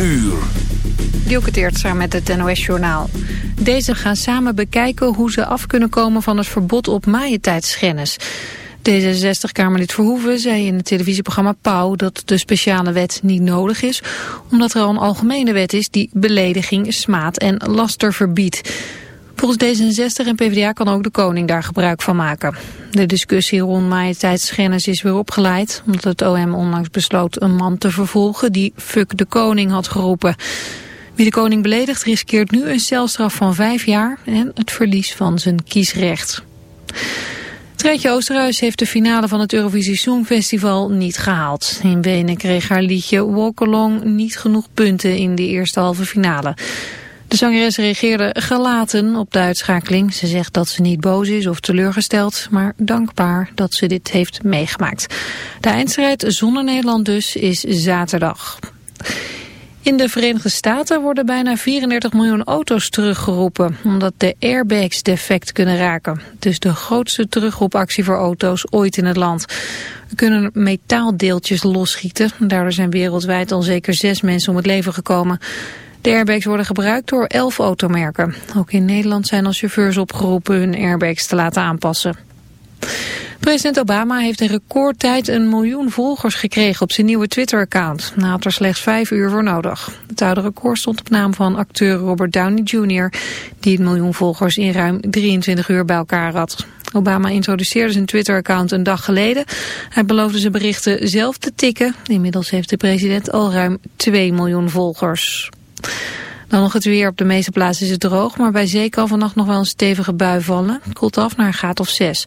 uur. Samen met het NOS-journaal. Deze gaan samen bekijken hoe ze af kunnen komen van het verbod op majesteitsschennis. D66-Kamerlid Verhoeven zei in het televisieprogramma Pauw dat de speciale wet niet nodig is, omdat er al een algemene wet is die belediging, smaad en laster verbiedt. Volgens D66 en PvdA kan ook de koning daar gebruik van maken. De discussie rond majesteitsschennis is weer opgeleid... omdat het OM onlangs besloot een man te vervolgen die fuck de koning had geroepen. Wie de koning beledigt riskeert nu een celstraf van vijf jaar... en het verlies van zijn kiesrecht. Treintje Oosterhuis heeft de finale van het Eurovisie Songfestival niet gehaald. In Wenen kreeg haar liedje Walk Along niet genoeg punten in de eerste halve finale. De zangeres reageerde gelaten op de uitschakeling. Ze zegt dat ze niet boos is of teleurgesteld, maar dankbaar dat ze dit heeft meegemaakt. De eindstrijd zonder Nederland dus is zaterdag. In de Verenigde Staten worden bijna 34 miljoen auto's teruggeroepen, omdat de airbags defect kunnen raken. Het is de grootste terugroepactie voor auto's ooit in het land. Er kunnen metaaldeeltjes losschieten. Daardoor zijn wereldwijd al zeker zes mensen om het leven gekomen. De airbags worden gebruikt door elf automerken. Ook in Nederland zijn al chauffeurs opgeroepen hun airbags te laten aanpassen. President Obama heeft in recordtijd een miljoen volgers gekregen op zijn nieuwe Twitter-account. Na had er slechts vijf uur voor nodig. Het oude record stond op naam van acteur Robert Downey Jr. die het miljoen volgers in ruim 23 uur bij elkaar had. Obama introduceerde zijn Twitter-account een dag geleden. Hij beloofde zijn berichten zelf te tikken. Inmiddels heeft de president al ruim 2 miljoen volgers. Dan nog het weer. Op de meeste plaatsen is het droog, maar bij zee kan vannacht nog wel een stevige bui vallen. Het koelt af naar een graad of 6.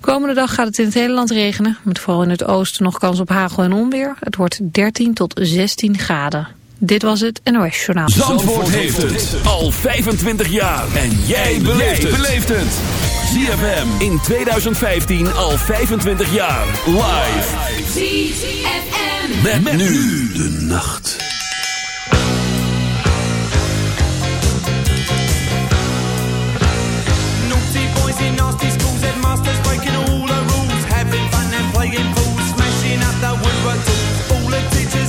Komende dag gaat het in het hele land regenen, met vooral in het oosten nog kans op hagel en onweer. Het wordt 13 tot 16 graden. Dit was het NOS Journaal. Zandvoort, Zandvoort heeft het al 25 jaar. En jij beleeft het. ZFM in 2015 al 25 jaar. Live. ZFM. met nu de nacht.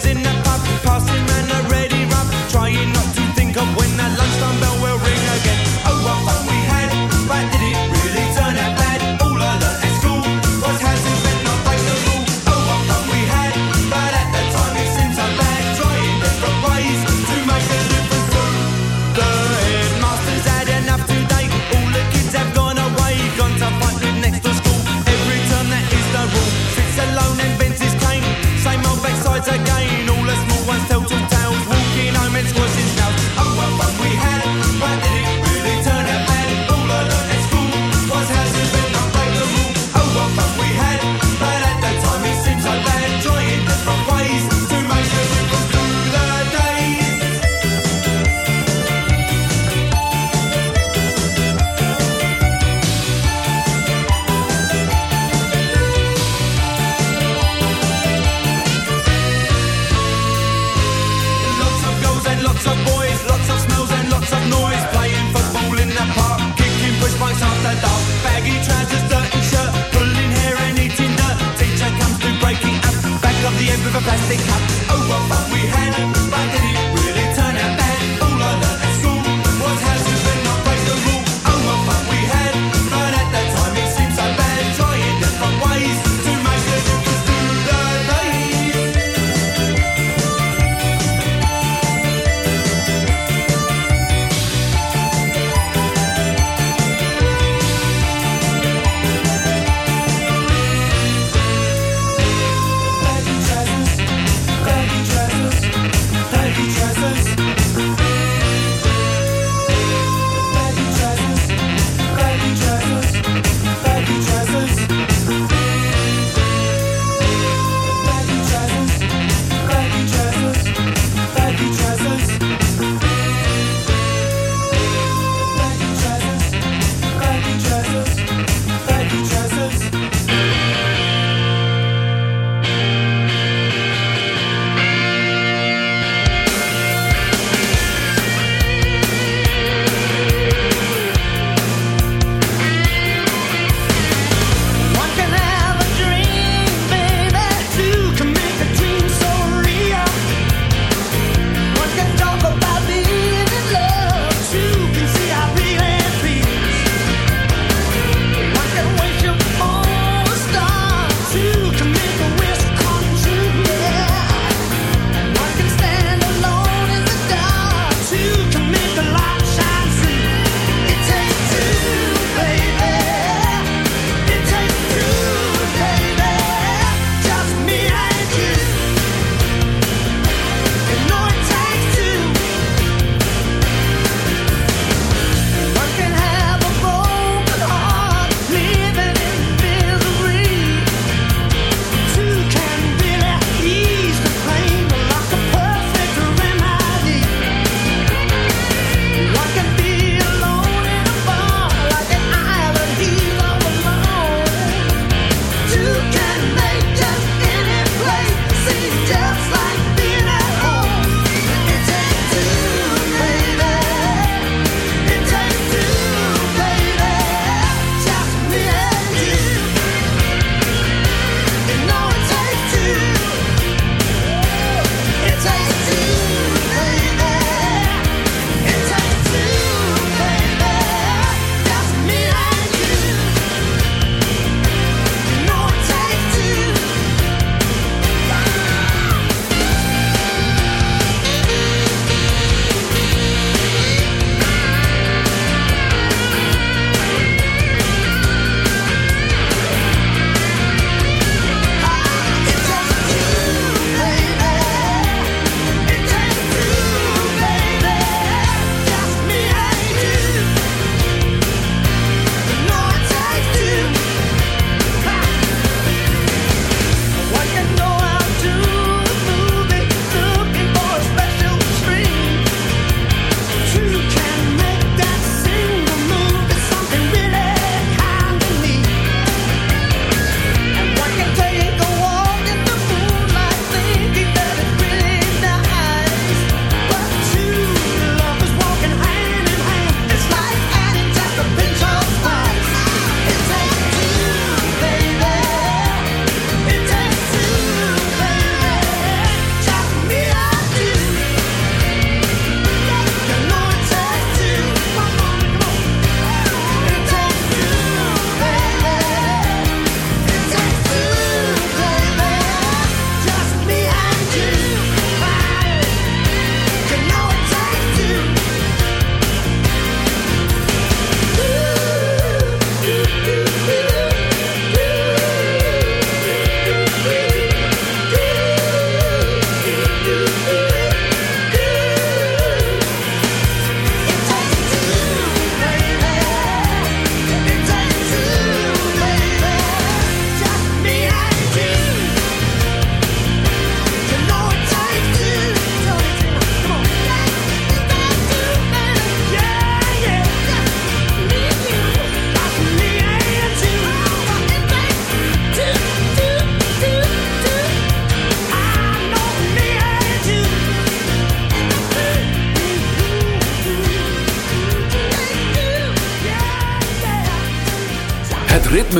is enough. I think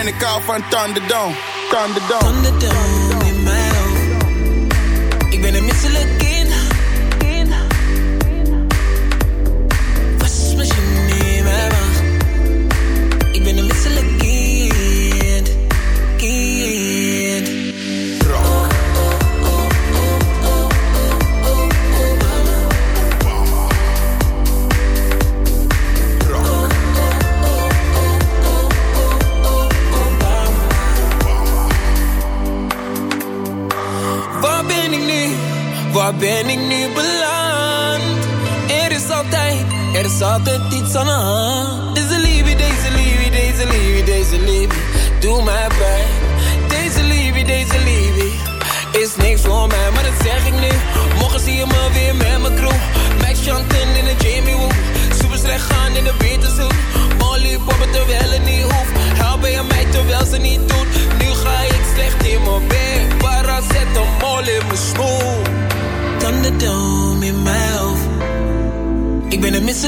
En ik hou van Thunderdome, Thunderdome. Thunderdome in mijn hoofd. Ik ben een misselijk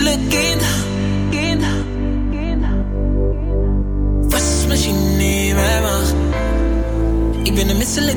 natuurlijk in. in. Was meer. Ik ben een misselijk.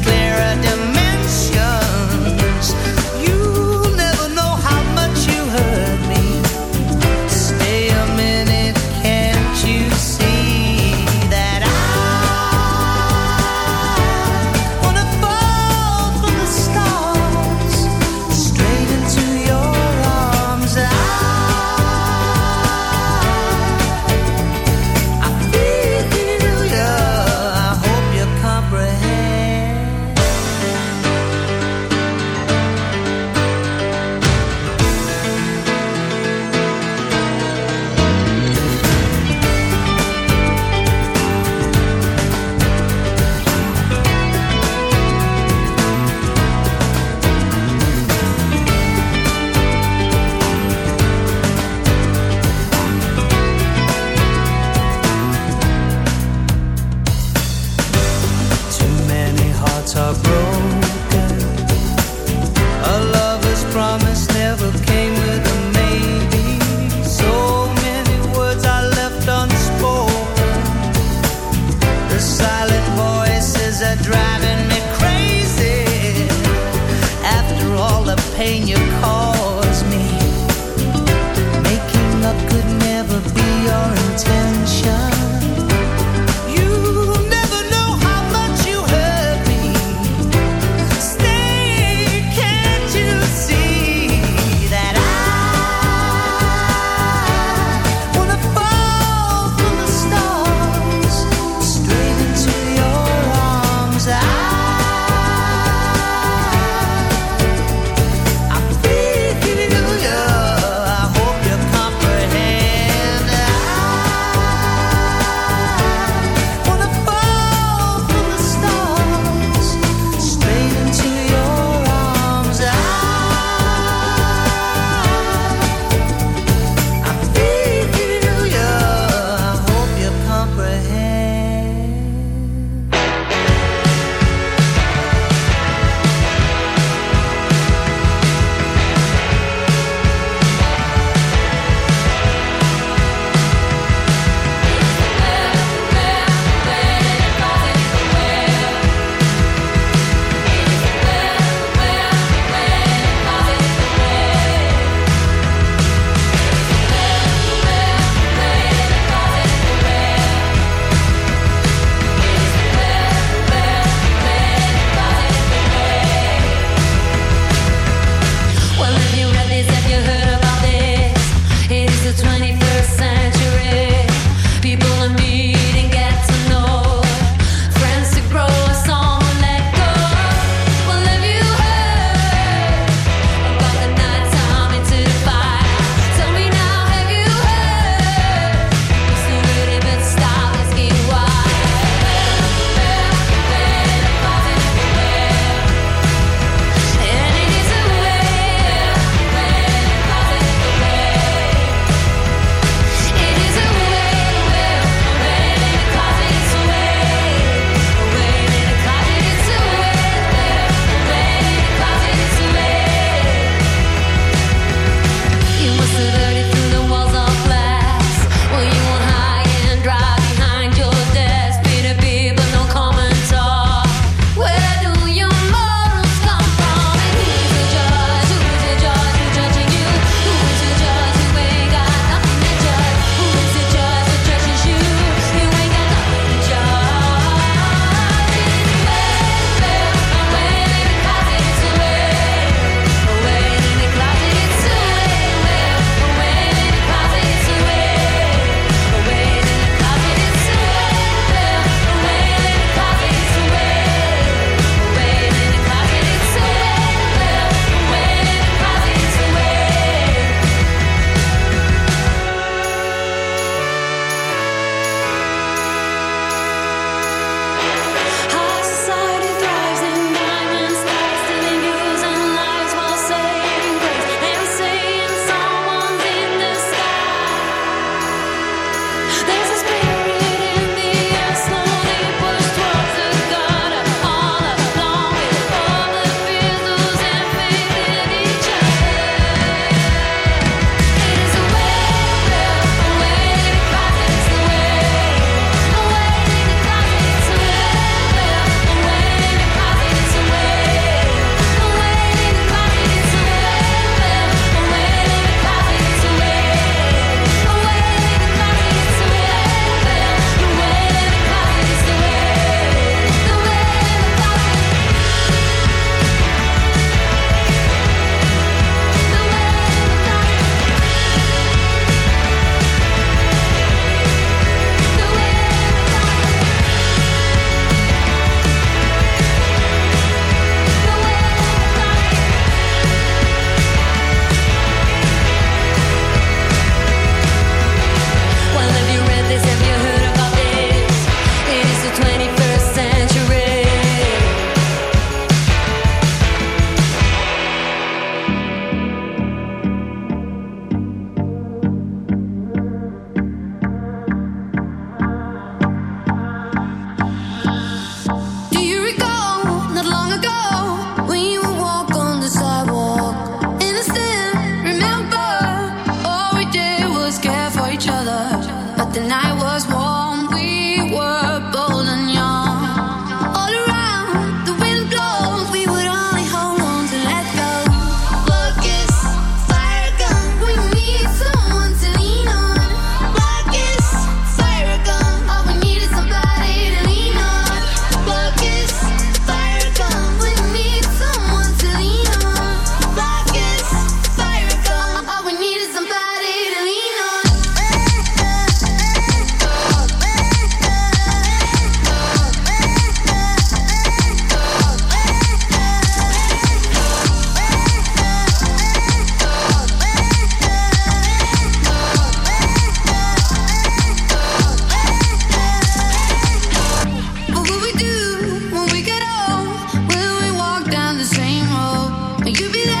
You be there.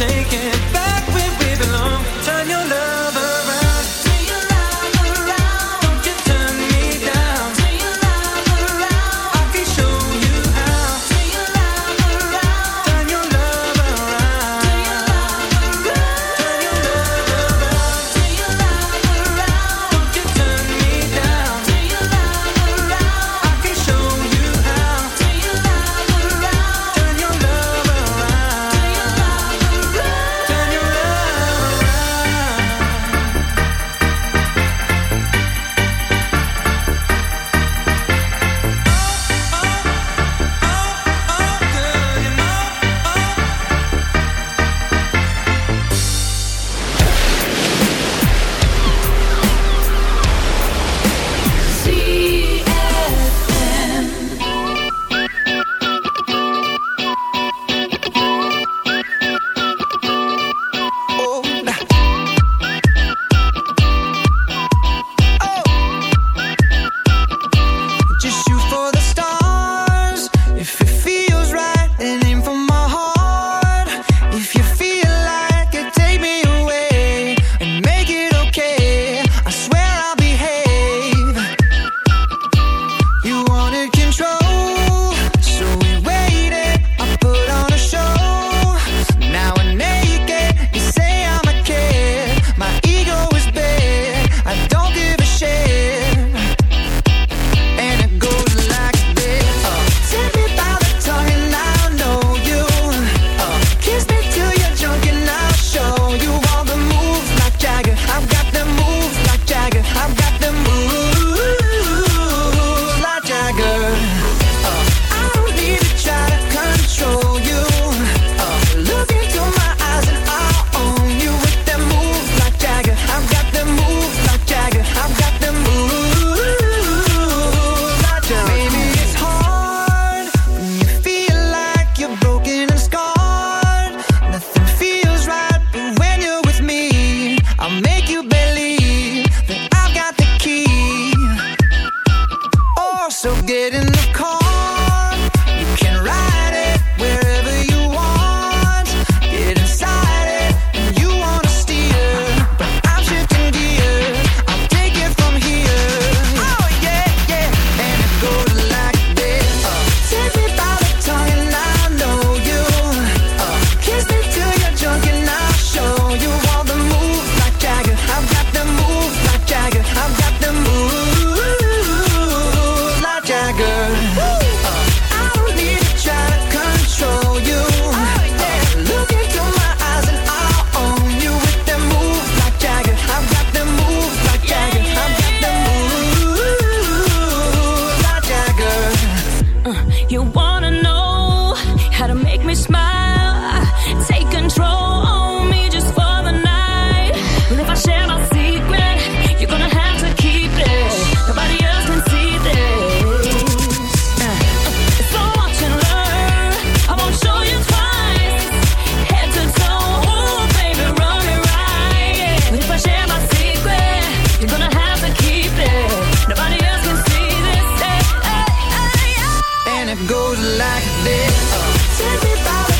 take it back where we belong. Turn your love. it goes like this. Oh.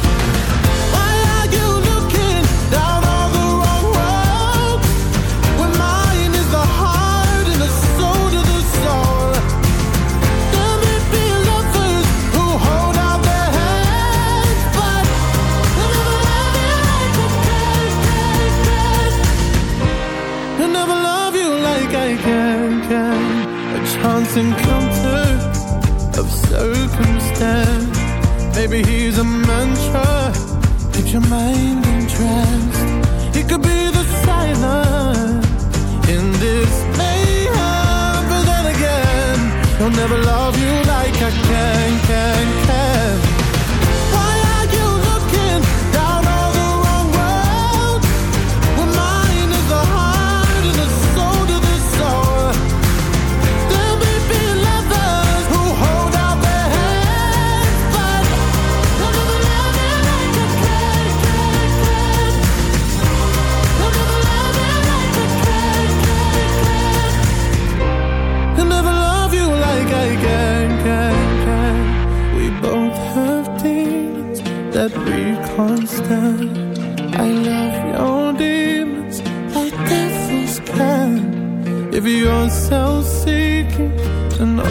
Maybe he's a mantra. Keep your mind. and